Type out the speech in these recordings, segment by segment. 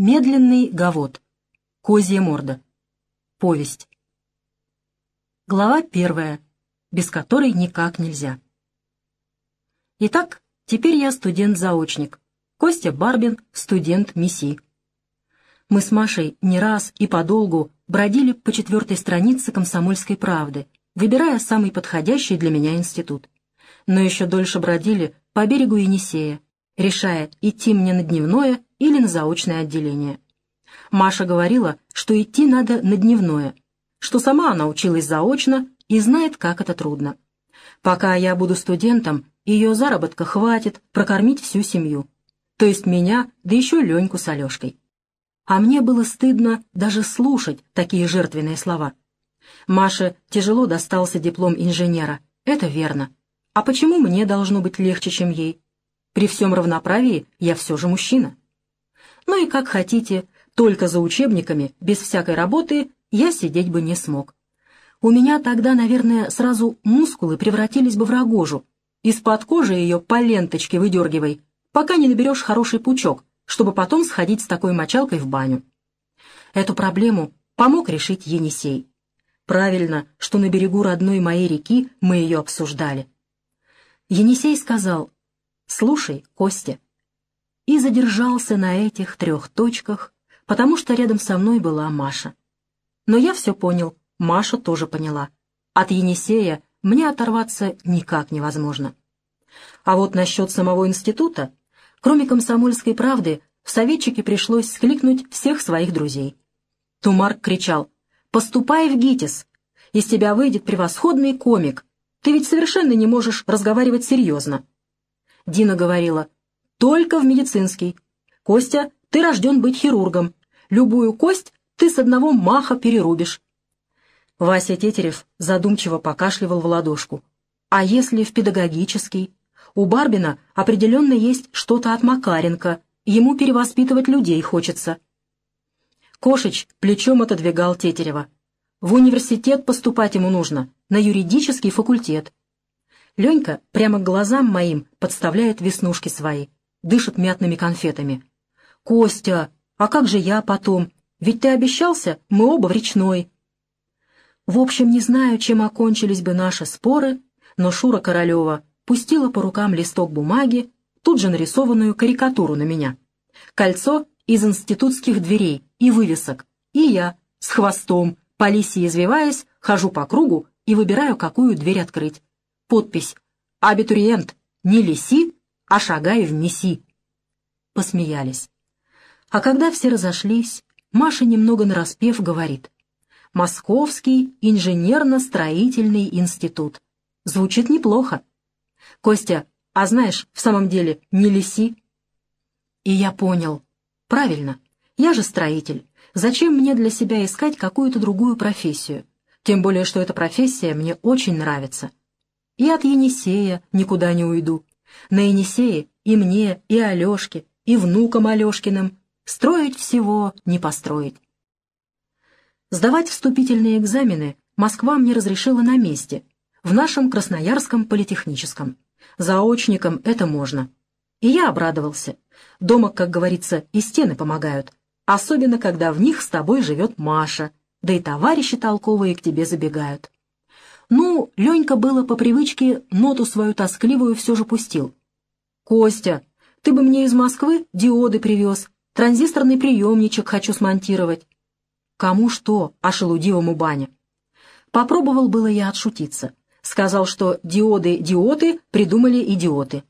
Медленный гавот. Козья морда. Повесть. Глава первая, без которой никак нельзя. Итак, теперь я студент-заочник. Костя Барбин, студент МИСИ. Мы с Машей не раз и подолгу бродили по четвертой странице «Комсомольской правды», выбирая самый подходящий для меня институт. Но еще дольше бродили по берегу Енисея, решая, идти мне на дневное или на заочное отделение. Маша говорила, что идти надо на дневное, что сама она училась заочно и знает, как это трудно. Пока я буду студентом, ее заработка хватит прокормить всю семью, то есть меня, да еще Леньку с Алешкой. А мне было стыдно даже слушать такие жертвенные слова. Маше тяжело достался диплом инженера, это верно. А почему мне должно быть легче, чем ей? При всем равноправии я все же мужчина. Ну и как хотите, только за учебниками, без всякой работы, я сидеть бы не смог. У меня тогда, наверное, сразу мускулы превратились бы в рогожу. Из-под кожи ее по ленточке выдергивай, пока не наберешь хороший пучок, чтобы потом сходить с такой мочалкой в баню. Эту проблему помог решить Енисей. Правильно, что на берегу родной моей реки мы ее обсуждали. Енисей сказал, «Слушай, Костя, и задержался на этих трех точках, потому что рядом со мной была Маша. Но я все понял, Маша тоже поняла. От Енисея мне оторваться никак невозможно. А вот насчет самого института, кроме комсомольской правды, в советчике пришлось скликнуть всех своих друзей. Тумарк кричал «Поступай в ГИТИС! Из тебя выйдет превосходный комик! Ты ведь совершенно не можешь разговаривать серьезно!» Дина говорила только в медицинский. Костя, ты рожден быть хирургом. Любую кость ты с одного маха перерубишь. Вася Тетерев задумчиво покашливал в ладошку. А если в педагогический? У Барбина определенно есть что-то от Макаренко. Ему перевоспитывать людей хочется. Кошич плечом отодвигал Тетерева. В университет поступать ему нужно, на юридический факультет. Ленька прямо к глазам моим подставляет веснушки свои дышит мятными конфетами. «Костя, а как же я потом? Ведь ты обещался, мы оба в речной». В общем, не знаю, чем окончились бы наши споры, но Шура Королева пустила по рукам листок бумаги, тут же нарисованную карикатуру на меня. Кольцо из институтских дверей и вывесок, и я с хвостом, по лисе извиваясь, хожу по кругу и выбираю, какую дверь открыть. Подпись «Абитуриент, не лиси, а шагай в месси. Посмеялись. А когда все разошлись, Маша немного нараспев говорит. Московский инженерно-строительный институт. Звучит неплохо. Костя, а знаешь, в самом деле не лиси? И я понял. Правильно. Я же строитель. Зачем мне для себя искать какую-то другую профессию? Тем более, что эта профессия мне очень нравится. И от Енисея никуда не уйду. На Енисее и мне, и Алешке, и внукам Алешкиным строить всего не построить. Сдавать вступительные экзамены Москва мне разрешила на месте, в нашем Красноярском политехническом. Заочникам это можно. И я обрадовался. Дома, как говорится, и стены помогают, особенно когда в них с тобой живет Маша, да и товарищи толковые к тебе забегают. Ну, Ленька было по привычке ноту свою тоскливую все же пустил. «Костя, ты бы мне из Москвы диоды привез, транзисторный приемничек хочу смонтировать». «Кому что?» — ошелудивому баня. Попробовал было я отшутиться. Сказал, что диоды-диоты придумали идиоты.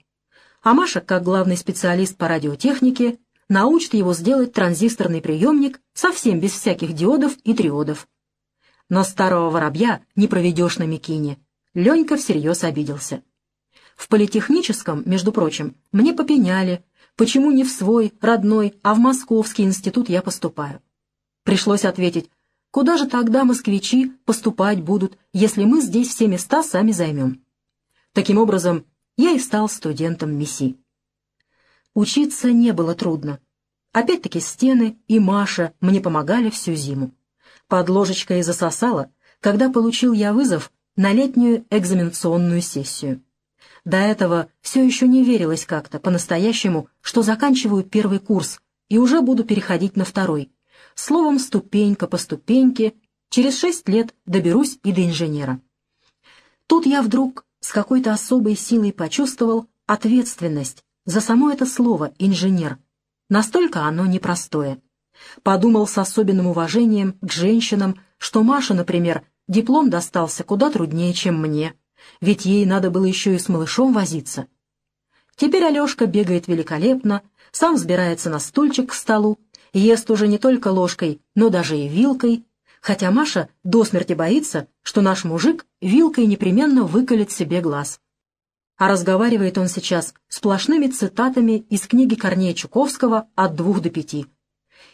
А Маша, как главный специалист по радиотехнике, научит его сделать транзисторный приемник совсем без всяких диодов и триодов. Но старого воробья не проведешь на Микине. Ленька всерьез обиделся. В политехническом, между прочим, мне попеняли, почему не в свой, родной, а в Московский институт я поступаю. Пришлось ответить, куда же тогда москвичи поступать будут, если мы здесь все места сами займем. Таким образом, я и стал студентом МИСИ. Учиться не было трудно. Опять-таки стены и Маша мне помогали всю зиму под ложечкой засосало, когда получил я вызов на летнюю экзаменационную сессию. До этого все еще не верилось как-то по-настоящему, что заканчиваю первый курс, и уже буду переходить на второй. Словом, ступенька по ступеньке, через шесть лет доберусь и до инженера. Тут я вдруг с какой-то особой силой почувствовал ответственность за само это слово «инженер». Настолько оно непростое. Подумал с особенным уважением к женщинам, что Маша, например, диплом достался куда труднее, чем мне, ведь ей надо было еще и с малышом возиться. Теперь Алешка бегает великолепно, сам взбирается на стульчик к столу, ест уже не только ложкой, но даже и вилкой, хотя Маша до смерти боится, что наш мужик вилкой непременно выколет себе глаз. А разговаривает он сейчас сплошными цитатами из книги Корнея Чуковского «От двух до пяти».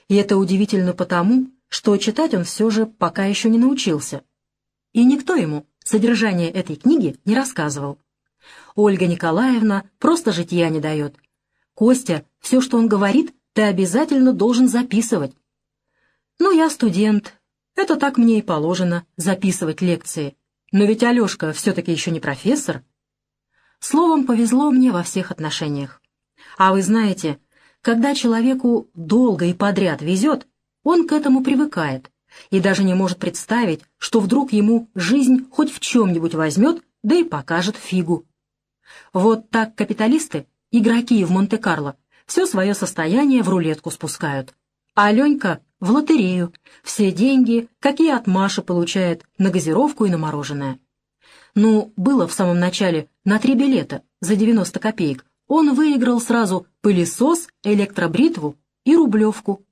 И это удивительно потому, что читать он все же пока еще не научился. И никто ему содержание этой книги не рассказывал. Ольга Николаевна просто житья не дает. Костя, все, что он говорит, ты обязательно должен записывать. Ну, я студент, это так мне и положено, записывать лекции. Но ведь Алешка все-таки еще не профессор. Словом, повезло мне во всех отношениях. А вы знаете, когда человеку долго и подряд везет, он к этому привыкает и даже не может представить, что вдруг ему жизнь хоть в чем-нибудь возьмет, да и покажет фигу. Вот так капиталисты, игроки в Монте-Карло, все свое состояние в рулетку спускают. А Ленька в лотерею, все деньги, какие от Маши получает на газировку и на мороженое. Ну, было в самом начале на три билета за 90 копеек. Он выиграл сразу пылесос, электробритву и рублевку.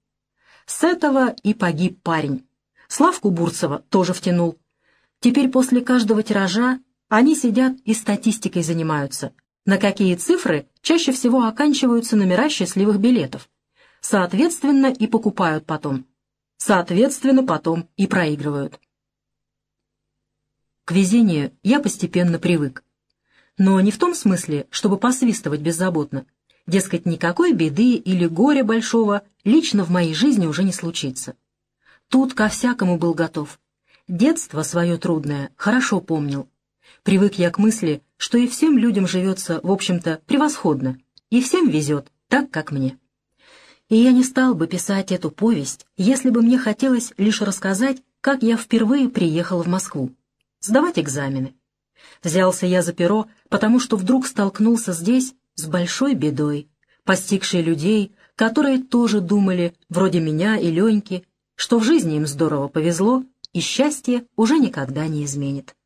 С этого и погиб парень. Славку Бурцева тоже втянул. Теперь после каждого тиража они сидят и статистикой занимаются. На какие цифры чаще всего оканчиваются номера счастливых билетов соответственно, и покупают потом. Соответственно, потом и проигрывают. К везению я постепенно привык. Но не в том смысле, чтобы посвистывать беззаботно. Дескать, никакой беды или горя большого лично в моей жизни уже не случится. Тут ко всякому был готов. Детство свое трудное хорошо помнил. Привык я к мысли, что и всем людям живется, в общем-то, превосходно, и всем везет так, как мне. И я не стал бы писать эту повесть, если бы мне хотелось лишь рассказать, как я впервые приехал в Москву. Сдавать экзамены. Взялся я за перо, потому что вдруг столкнулся здесь с большой бедой, постигшей людей, которые тоже думали, вроде меня и Леньки, что в жизни им здорово повезло, и счастье уже никогда не изменит.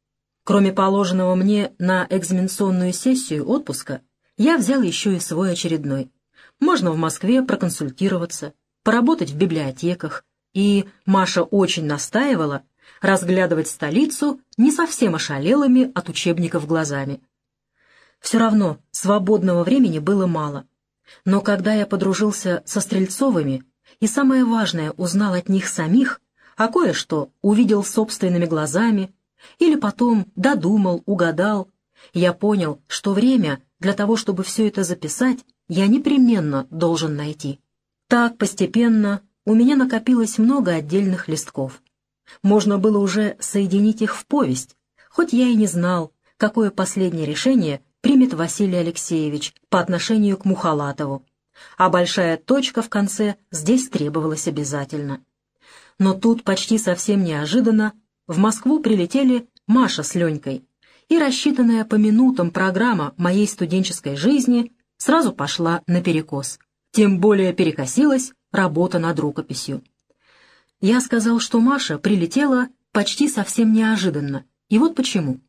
Кроме положенного мне на экзаменационную сессию отпуска, я взял еще и свой очередной. Можно в Москве проконсультироваться, поработать в библиотеках, и Маша очень настаивала разглядывать столицу не совсем ошалелыми от учебников глазами. Все равно свободного времени было мало. Но когда я подружился со Стрельцовыми и, самое важное, узнал от них самих, а кое-что увидел собственными глазами, или потом додумал, угадал, я понял, что время для того, чтобы все это записать, я непременно должен найти. Так постепенно у меня накопилось много отдельных листков. Можно было уже соединить их в повесть, хоть я и не знал, какое последнее решение примет Василий Алексеевич по отношению к Мухалатову, а большая точка в конце здесь требовалась обязательно. Но тут почти совсем неожиданно в Москву прилетели Маша с Ленькой, и рассчитанная по минутам программа моей студенческой жизни сразу пошла наперекос. Тем более перекосилась работа над рукописью. Я сказал, что Маша прилетела почти совсем неожиданно, и вот почему.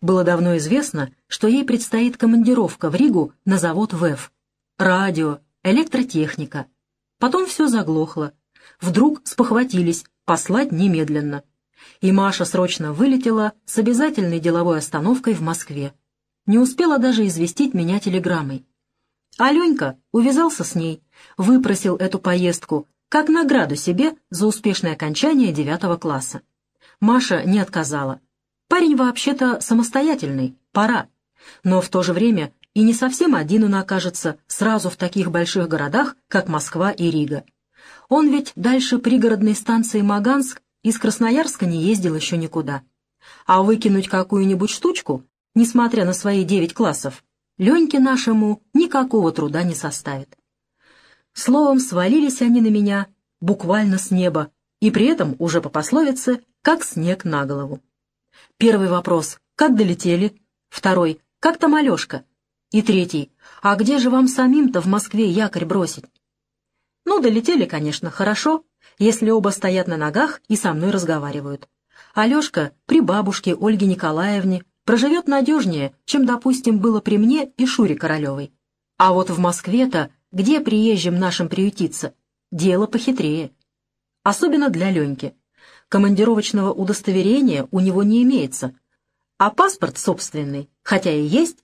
Было давно известно, что ей предстоит командировка в Ригу на завод ВЭФ. Радио, электротехника. Потом все заглохло. Вдруг спохватились послать немедленно. И Маша срочно вылетела с обязательной деловой остановкой в Москве. Не успела даже известить меня телеграммой. Аленька увязался с ней, выпросил эту поездку как награду себе за успешное окончание девятого класса. Маша не отказала. Парень вообще-то самостоятельный, пора. Но в то же время и не совсем один он окажется сразу в таких больших городах, как Москва и Рига. Он ведь дальше пригородной станции Маганск из Красноярска не ездил еще никуда. А выкинуть какую-нибудь штучку, несмотря на свои девять классов, Леньке нашему никакого труда не составит. Словом, свалились они на меня буквально с неба, и при этом уже по пословице, как снег на голову. Первый вопрос — как долетели? Второй — как там Алешка? И третий — а где же вам самим-то в Москве якорь бросить? Ну, долетели, конечно, хорошо, если оба стоят на ногах и со мной разговаривают. Алешка при бабушке Ольге Николаевне проживет надежнее, чем, допустим, было при мне и Шуре Королевой. А вот в Москве-то, где приезжим нашим приютиться, дело похитрее. Особенно для Леньки. Командировочного удостоверения у него не имеется, а паспорт собственный, хотя и есть,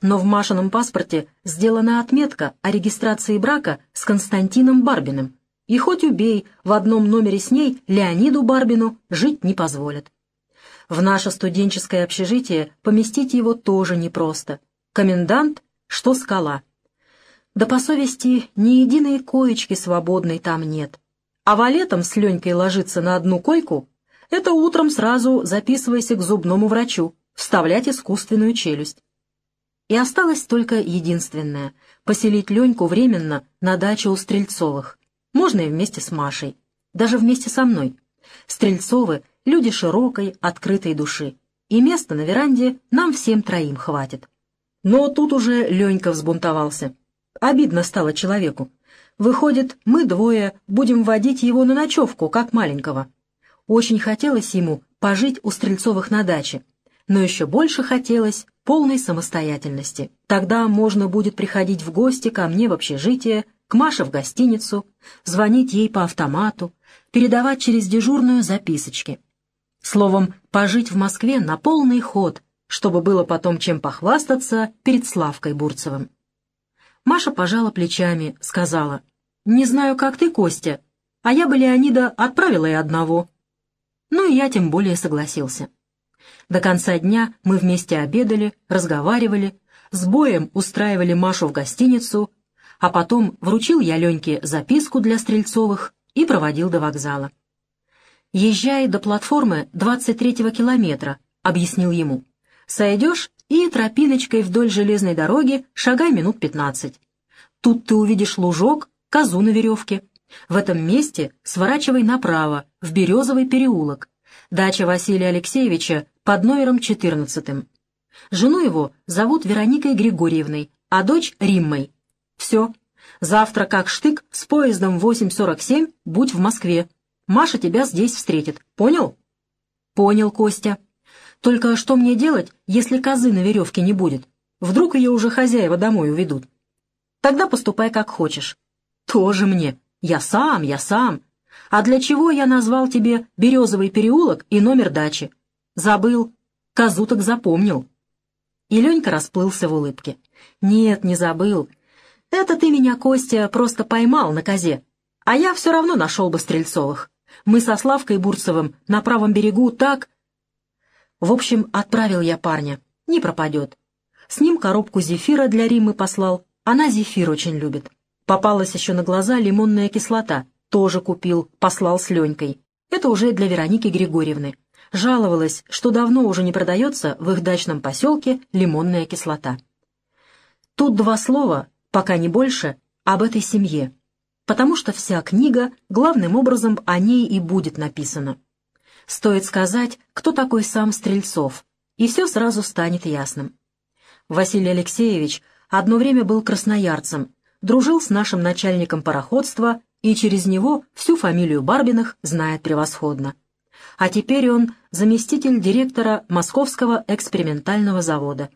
но в Машином паспорте сделана отметка о регистрации брака с Константином Барбиным, и хоть убей, в одном номере с ней Леониду Барбину жить не позволят. В наше студенческое общежитие поместить его тоже непросто. Комендант, что скала. Да по совести ни единой коечки свободной там нет. А валетом с Ленькой ложиться на одну койку — это утром сразу записывайся к зубному врачу, вставлять искусственную челюсть. И осталось только единственное — поселить Леньку временно на даче у Стрельцовых. Можно и вместе с Машей. Даже вместе со мной. Стрельцовы — люди широкой, открытой души. И места на веранде нам всем троим хватит. Но тут уже Ленька взбунтовался. Обидно стало человеку. Выходит, мы двое будем водить его на ночевку, как маленького. Очень хотелось ему пожить у Стрельцовых на даче, но еще больше хотелось полной самостоятельности. Тогда можно будет приходить в гости ко мне в общежитие, к Маше в гостиницу, звонить ей по автомату, передавать через дежурную записочки. Словом, пожить в Москве на полный ход, чтобы было потом чем похвастаться перед Славкой Бурцевым. Маша пожала плечами, сказала, «Не знаю, как ты, Костя, а я бы Леонида отправила и одного». Ну и я тем более согласился. До конца дня мы вместе обедали, разговаривали, с боем устраивали Машу в гостиницу, а потом вручил я Леньке записку для Стрельцовых и проводил до вокзала. «Езжай до платформы 23-го километра», — объяснил ему. «Сойдешь и тропиночкой вдоль железной дороги шагай минут пятнадцать. Тут ты увидишь лужок, козу на веревке. В этом месте сворачивай направо, в Березовый переулок. Дача Василия Алексеевича под номером 14. Жену его зовут Вероникой Григорьевной, а дочь Риммой. Все. Завтра как штык с поездом 8.47 будь в Москве. Маша тебя здесь встретит. Понял? Понял, Костя. Только что мне делать, если козы на веревке не будет? Вдруг ее уже хозяева домой уведут? Тогда поступай как хочешь. Тоже мне. Я сам, я сам. А для чего я назвал тебе Березовый переулок и номер дачи? Забыл. Козу так запомнил. И Ленька расплылся в улыбке. Нет, не забыл. Это ты меня, Костя, просто поймал на козе. А я все равно нашел бы Стрельцовых. Мы со Славкой Бурцевым на правом берегу так... В общем, отправил я парня. Не пропадет. С ним коробку зефира для Римы послал. Она зефир очень любит. Попалась еще на глаза лимонная кислота. Тоже купил, послал с Ленькой. Это уже для Вероники Григорьевны жаловалась, что давно уже не продается в их дачном поселке лимонная кислота. Тут два слова, пока не больше, об этой семье, потому что вся книга главным образом о ней и будет написана. Стоит сказать, кто такой сам Стрельцов, и все сразу станет ясным. Василий Алексеевич одно время был красноярцем, дружил с нашим начальником пароходства и через него всю фамилию Барбиных знает превосходно а теперь он заместитель директора Московского экспериментального завода.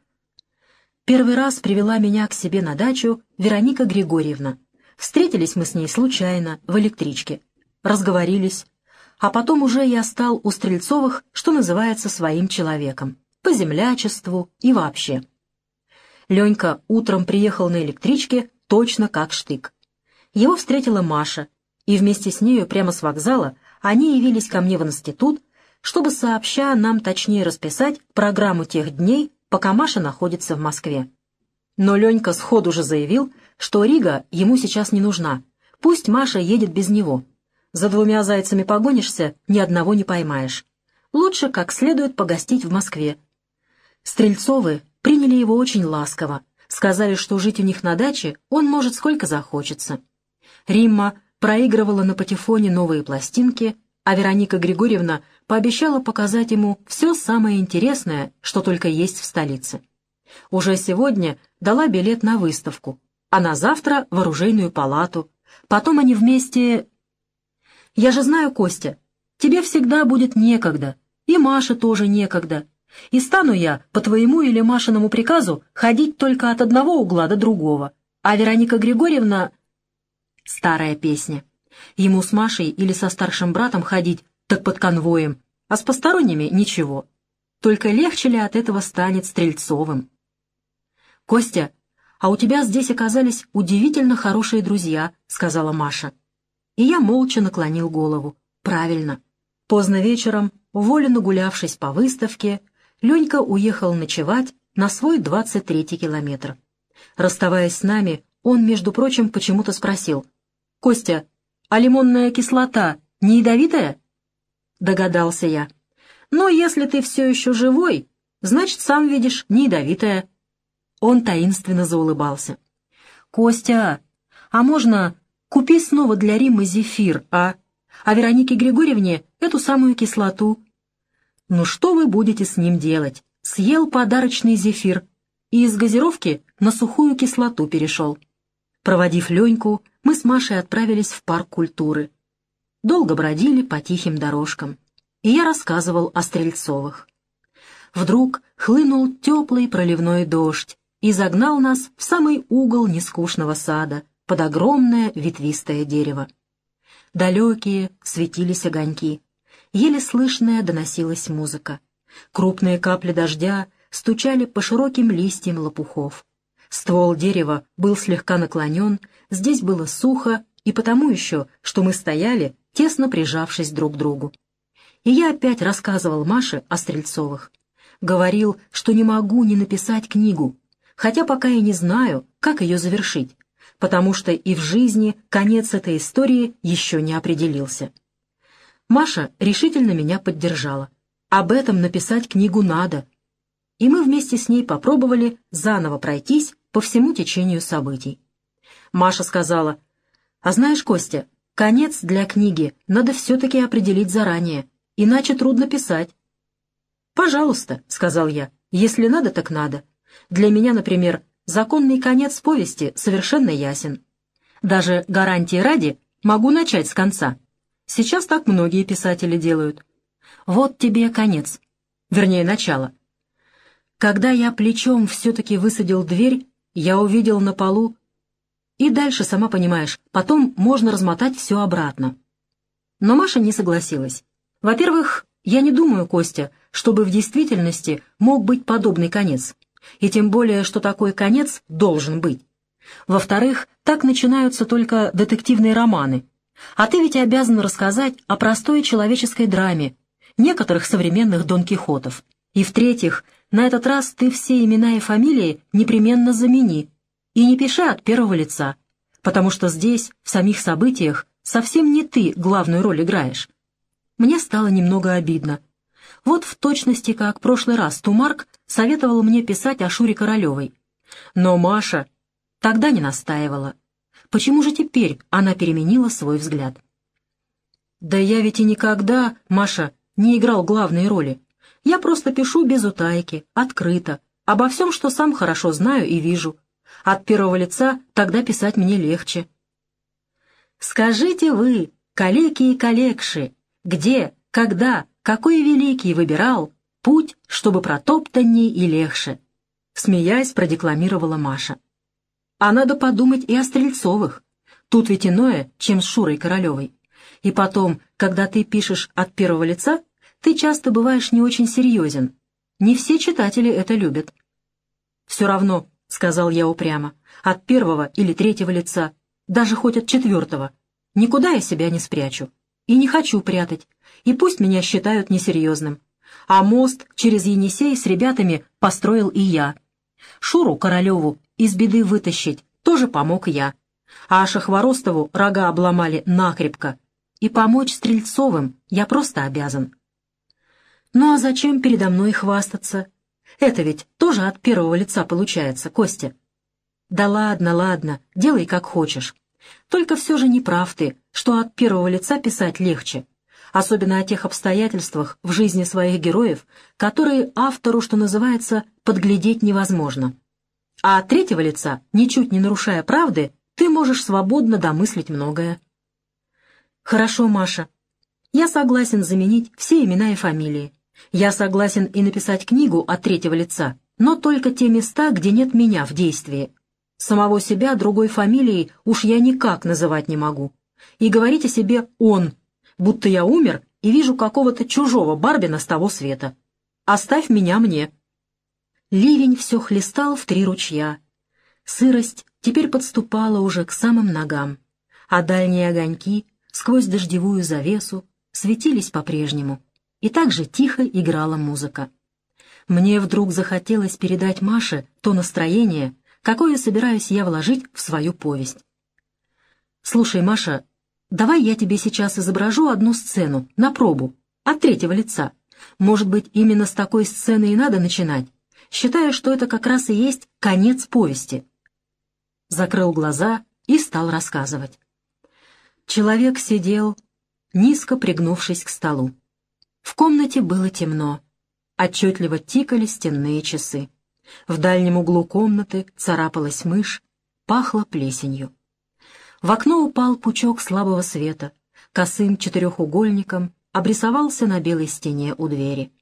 Первый раз привела меня к себе на дачу Вероника Григорьевна. Встретились мы с ней случайно, в электричке. Разговорились. А потом уже я стал у Стрельцовых, что называется, своим человеком. По землячеству и вообще. Ленька утром приехал на электричке точно как штык. Его встретила Маша, и вместе с нею прямо с вокзала они явились ко мне в институт, чтобы сообща нам точнее расписать программу тех дней, пока Маша находится в Москве. Но Ленька сходу же заявил, что Рига ему сейчас не нужна, пусть Маша едет без него. За двумя зайцами погонишься, ни одного не поймаешь. Лучше как следует погостить в Москве. Стрельцовы приняли его очень ласково, сказали, что жить у них на даче он может сколько захочется. Римма проигрывала на патефоне новые пластинки, а Вероника Григорьевна пообещала показать ему все самое интересное, что только есть в столице. Уже сегодня дала билет на выставку, а на завтра в оружейную палату. Потом они вместе... Я же знаю, Костя, тебе всегда будет некогда, и Маше тоже некогда. И стану я, по твоему или Машиному приказу, ходить только от одного угла до другого. А Вероника Григорьевна... Старая песня. Ему с Машей или со старшим братом ходить, так под конвоем, а с посторонними ничего. Только легче ли от этого станет Стрельцовым? «Костя, а у тебя здесь оказались удивительно хорошие друзья», — сказала Маша. И я молча наклонил голову. «Правильно». Поздно вечером, волю нагулявшись по выставке, Ленька уехал ночевать на свой двадцать третий километр. Расставаясь с нами, он, между прочим, почему-то спросил. «Костя, а лимонная кислота не ядовитая?» Догадался я. «Но если ты все еще живой, значит, сам видишь, не ядовитая». Он таинственно заулыбался. «Костя, а можно купи снова для Риммы зефир, а? А Веронике Григорьевне эту самую кислоту?» «Ну что вы будете с ним делать? Съел подарочный зефир и из газировки на сухую кислоту перешел». Проводив Леньку, мы с Машей отправились в парк культуры. Долго бродили по тихим дорожкам, и я рассказывал о Стрельцовых. Вдруг хлынул теплый проливной дождь, и загнал нас в самый угол нескучного сада, под огромное ветвистое дерево. Далекие светились огоньки, еле слышная доносилась музыка. Крупные капли дождя стучали по широким листьям лопухов. Ствол дерева был слегка наклонен, здесь было сухо, и потому еще, что мы стояли, тесно прижавшись друг к другу. И я опять рассказывал Маше о Стрельцовых. Говорил, что не могу не написать книгу, хотя пока я не знаю, как ее завершить, потому что и в жизни конец этой истории еще не определился. Маша решительно меня поддержала. Об этом написать книгу надо. И мы вместе с ней попробовали заново пройтись по всему течению событий. Маша сказала, «А знаешь, Костя, конец для книги надо все-таки определить заранее, иначе трудно писать». «Пожалуйста», — сказал я, — «если надо, так надо. Для меня, например, законный конец повести совершенно ясен. Даже гарантии ради могу начать с конца. Сейчас так многие писатели делают. Вот тебе конец. Вернее, начало. Когда я плечом все-таки высадил дверь, я увидел на полу... И дальше, сама понимаешь, потом можно размотать все обратно. Но Маша не согласилась. Во-первых, я не думаю, Костя, чтобы в действительности мог быть подобный конец и тем более, что такой конец должен быть. Во-вторых, так начинаются только детективные романы. А ты ведь обязан рассказать о простой человеческой драме, некоторых современных Дон Кихотов. И в-третьих, на этот раз ты все имена и фамилии непременно замени и не пиши от первого лица, потому что здесь, в самих событиях, совсем не ты главную роль играешь. Мне стало немного обидно, вот в точности, как прошлый раз Тумарк советовал мне писать о Шуре Королевой. Но Маша тогда не настаивала. Почему же теперь она переменила свой взгляд? «Да я ведь и никогда, Маша, не играл главной роли. Я просто пишу без утайки, открыто, обо всем, что сам хорошо знаю и вижу. От первого лица тогда писать мне легче». «Скажите вы, калеки и калекши, где, когда, какой великий выбирал путь, чтобы протоптанней и легче, смеясь, продекламировала Маша. А надо подумать и о Стрельцовых. Тут ведь иное, чем с Шурой Королевой. И потом, когда ты пишешь от первого лица, ты часто бываешь не очень серьезен. Не все читатели это любят. «Все равно», — сказал я упрямо, — «от первого или третьего лица, даже хоть от четвертого, никуда я себя не спрячу. И не хочу прятать, и пусть меня считают несерьезным. А мост через Енисей с ребятами построил и я. Шуру Королеву из беды вытащить тоже помог я. А Шахворостову рога обломали накрепко. И помочь Стрельцовым я просто обязан. Ну а зачем передо мной хвастаться? Это ведь тоже от первого лица получается, Костя. Да ладно, ладно, делай как хочешь. Только все же не прав ты, что от первого лица писать легче, особенно о тех обстоятельствах в жизни своих героев, которые автору, что называется, подглядеть невозможно. А от третьего лица, ничуть не нарушая правды, ты можешь свободно домыслить многое. Хорошо, Маша. Я согласен заменить все имена и фамилии. Я согласен и написать книгу от третьего лица, но только те места, где нет меня в действии. Самого себя другой фамилией уж я никак называть не могу. И говорить о себе «он», будто я умер и вижу какого-то чужого Барбина с того света. Оставь меня мне. Ливень все хлестал в три ручья. Сырость теперь подступала уже к самым ногам, а дальние огоньки сквозь дождевую завесу светились по-прежнему, и так же тихо играла музыка. Мне вдруг захотелось передать Маше то настроение, какое собираюсь я вложить в свою повесть. «Слушай, Маша, давай я тебе сейчас изображу одну сцену, на пробу, от третьего лица. Может быть, именно с такой сцены и надо начинать, считая, что это как раз и есть конец повести». Закрыл глаза и стал рассказывать. Человек сидел, низко пригнувшись к столу. В комнате было темно. Отчетливо тикали стенные часы. В дальнем углу комнаты царапалась мышь, пахло плесенью. В окно упал пучок слабого света, косым четырехугольником обрисовался на белой стене у двери.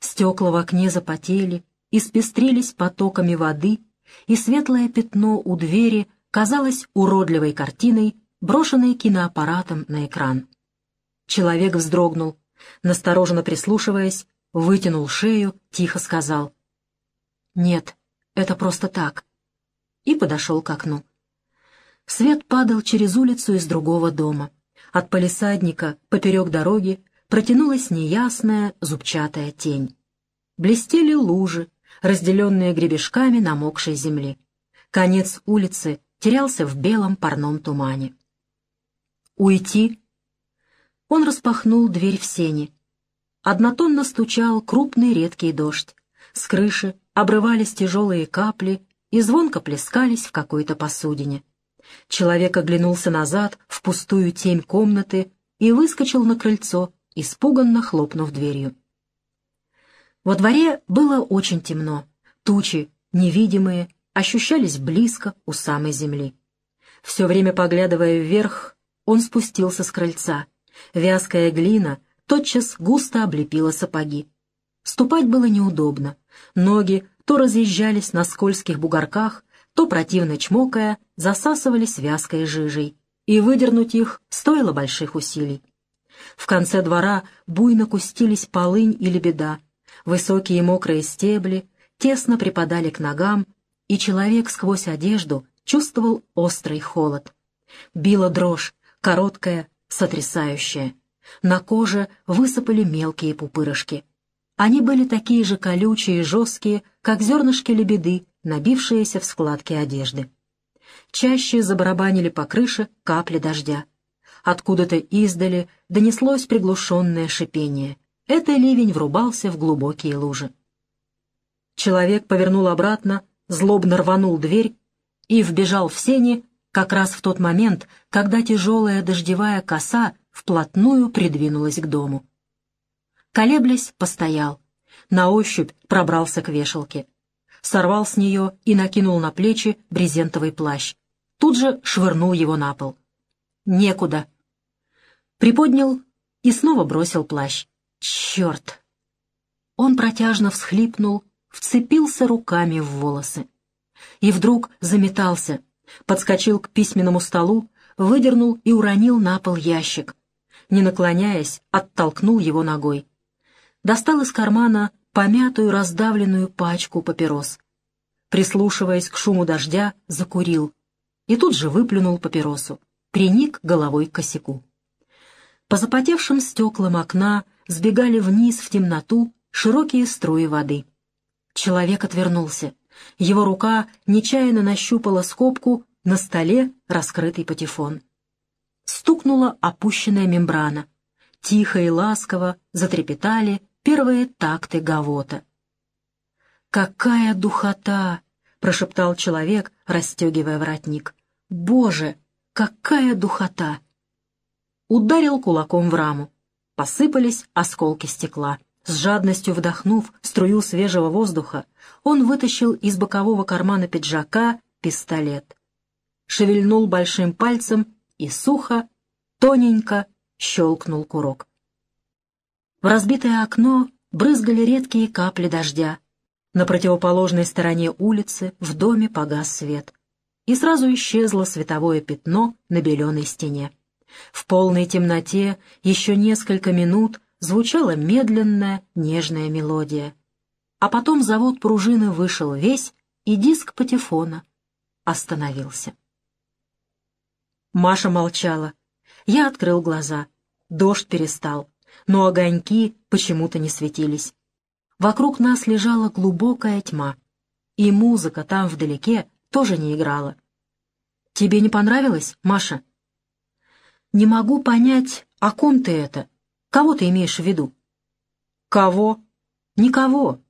Стекла в окне запотели, испестрились потоками воды, и светлое пятно у двери казалось уродливой картиной брошенный киноаппаратом на экран. Человек вздрогнул, настороженно прислушиваясь, вытянул шею, тихо сказал. «Нет, это просто так», и подошел к окну. Свет падал через улицу из другого дома. От полисадника поперек дороги протянулась неясная зубчатая тень. Блестели лужи, разделенные гребешками намокшей земли. Конец улицы терялся в белом парном тумане. «Уйти?» Он распахнул дверь в сени. Однотонно стучал крупный редкий дождь. С крыши обрывались тяжелые капли и звонко плескались в какой-то посудине. Человек оглянулся назад в пустую тень комнаты и выскочил на крыльцо, испуганно хлопнув дверью. Во дворе было очень темно. Тучи, невидимые, ощущались близко у самой земли. Все время поглядывая вверх, он спустился с крыльца. Вязкая глина тотчас густо облепила сапоги. Ступать было неудобно. Ноги то разъезжались на скользких бугорках, то, противно чмокая, засасывались вязкой жижей, и выдернуть их стоило больших усилий. В конце двора буйно кустились полынь и лебеда, высокие мокрые стебли тесно припадали к ногам, и человек сквозь одежду чувствовал острый холод. Била дрожь, короткая, сотрясающая. На коже высыпали мелкие пупырышки. Они были такие же колючие и жесткие, как зернышки лебеды, набившиеся в складки одежды. Чаще забарабанили по крыше капли дождя. Откуда-то издали донеслось приглушенное шипение. Это ливень врубался в глубокие лужи. Человек повернул обратно, злобно рванул дверь и вбежал в сени, как раз в тот момент, когда тяжелая дождевая коса вплотную придвинулась к дому. Колеблясь, постоял. На ощупь пробрался к вешалке. Сорвал с нее и накинул на плечи брезентовый плащ. Тут же швырнул его на пол. «Некуда». Приподнял и снова бросил плащ. «Черт!» Он протяжно всхлипнул, вцепился руками в волосы. И вдруг заметался — подскочил к письменному столу, выдернул и уронил на пол ящик. Не наклоняясь, оттолкнул его ногой. Достал из кармана помятую раздавленную пачку папирос. Прислушиваясь к шуму дождя, закурил. И тут же выплюнул папиросу. Приник головой к косяку. По запотевшим стеклам окна сбегали вниз в темноту широкие струи воды. Человек отвернулся. Его рука нечаянно нащупала скобку на столе раскрытый патефон. Стукнула опущенная мембрана. Тихо и ласково затрепетали первые такты гавота. «Какая духота!» — прошептал человек, расстегивая воротник. «Боже, какая духота! Ударил кулаком в раму. Посыпались осколки стекла. С жадностью вдохнув струю свежего воздуха, он вытащил из бокового кармана пиджака пистолет. Шевельнул большим пальцем и сухо, тоненько щелкнул курок. В разбитое окно брызгали редкие капли дождя. На противоположной стороне улицы в доме погас свет. И сразу исчезло световое пятно на беленой стене. В полной темноте еще несколько минут звучала медленная, нежная мелодия. А потом завод пружины вышел весь, и диск патефона остановился. Маша молчала. Я открыл глаза. Дождь перестал, но огоньки почему-то не светились. Вокруг нас лежала глубокая тьма, и музыка там вдалеке тоже не играла. «Тебе не понравилось, Маша?» «Не могу понять, о ком ты это? Кого ты имеешь в виду?» «Кого?» «Никого.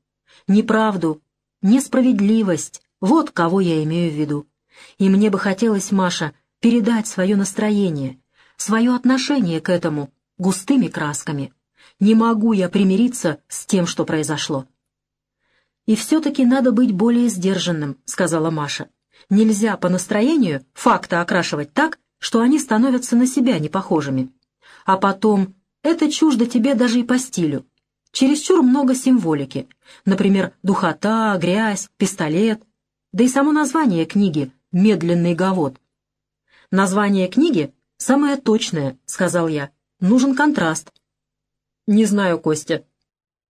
Неправду, несправедливость. Вот кого я имею в виду. И мне бы хотелось, Маша, передать свое настроение, свое отношение к этому густыми красками. Не могу я примириться с тем, что произошло. «И все-таки надо быть более сдержанным», — сказала Маша. «Нельзя по настроению факты окрашивать так, что они становятся на себя непохожими. А потом, это чуждо тебе даже и по стилю. Чересчур много символики. Например, духота, грязь, пистолет. Да и само название книги «Медленный гавот» «Название книги самое точное», — сказал я. «Нужен контраст». «Не знаю, Костя.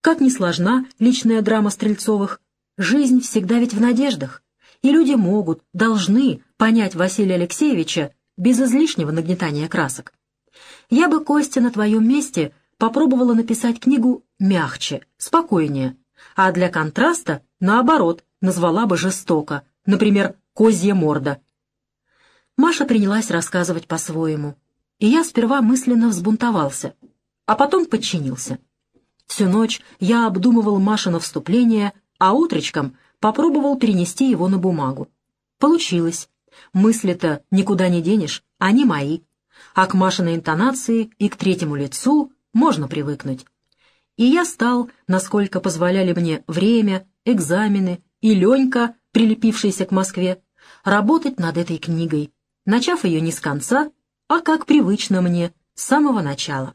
Как ни сложна личная драма Стрельцовых, жизнь всегда ведь в надеждах, и люди могут, должны понять Василия Алексеевича без излишнего нагнетания красок. Я бы, Костя, на твоем месте попробовала написать книгу мягче, спокойнее, а для контраста, наоборот, назвала бы жестоко, например, «Козья морда». Маша принялась рассказывать по-своему, и я сперва мысленно взбунтовался, а потом подчинился. Всю ночь я обдумывал Машино вступление, а утречком попробовал перенести его на бумагу. Получилось. Мысли-то никуда не денешь, они мои. А к Машиной интонации и к третьему лицу можно привыкнуть. И я стал, насколько позволяли мне время, экзамены и Ленька, прилепившийся к Москве, работать над этой книгой, начав ее не с конца, а как привычно мне, с самого начала.